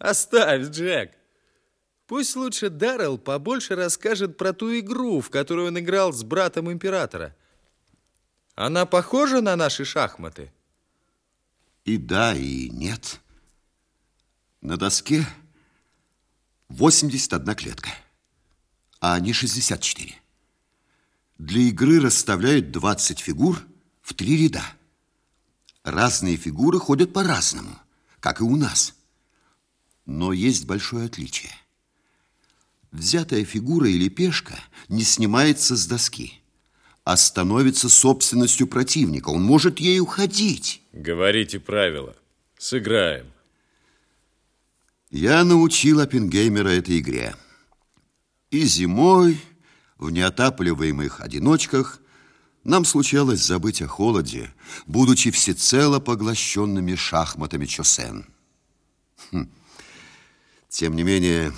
Оставь, Джек. Пусть лучше Даррелл побольше расскажет про ту игру, в которую он играл с братом императора. Она похожа на наши шахматы? И да, и нет. На доске 81 клетка, а не 64. Для игры расставляют 20 фигур в три ряда. Разные фигуры ходят по-разному, как и у нас. Но есть большое отличие. Взятая фигура или пешка не снимается с доски, а становится собственностью противника. Он может ей уходить. Говорите правила. Сыграем. Я научил Оппенгеймера этой игре. И зимой, в неотапливаемых одиночках, нам случалось забыть о холоде, будучи всецело поглощенными шахматами Чосен. Хм. Тем не менее,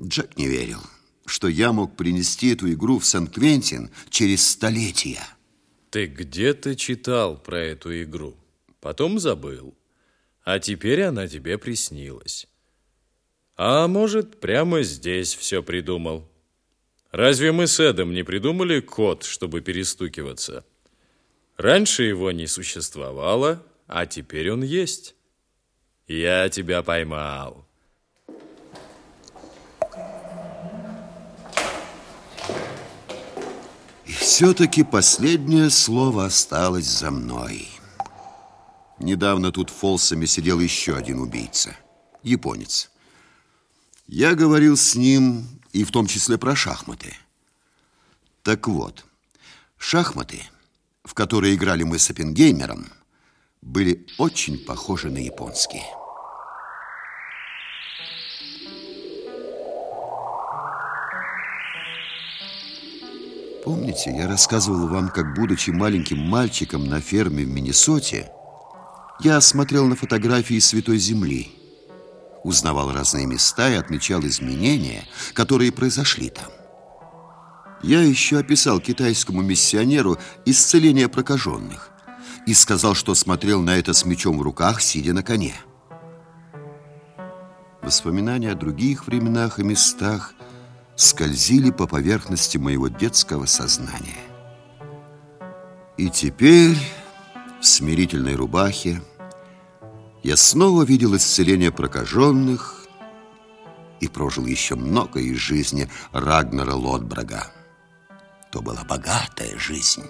Джек не верил, что я мог принести эту игру в Сан-Квентин через столетия. Ты где-то читал про эту игру, потом забыл, а теперь она тебе приснилась. А может, прямо здесь все придумал. Разве мы с Эдом не придумали код, чтобы перестукиваться? Раньше его не существовало, а теперь он есть. Я тебя поймал. Все-таки последнее слово осталось за мной. Недавно тут фолсами сидел еще один убийца, японец. Я говорил с ним и в том числе про шахматы. Так вот, шахматы, в которые играли мы с Оппенгеймером, были очень похожи на японские. Помните, я рассказывал вам, как, будучи маленьким мальчиком на ферме в Миннесоте, я смотрел на фотографии Святой Земли, узнавал разные места и отмечал изменения, которые произошли там. Я еще описал китайскому миссионеру исцеление прокаженных и сказал, что смотрел на это с мечом в руках, сидя на коне. Воспоминания о других временах и местах – скользили по поверхности моего детского сознания. И теперь в смирительной рубахе я снова видел исцеление прокаженных и прожил еще много из жизни Рагнера Лотбрага. То была богатая жизнь.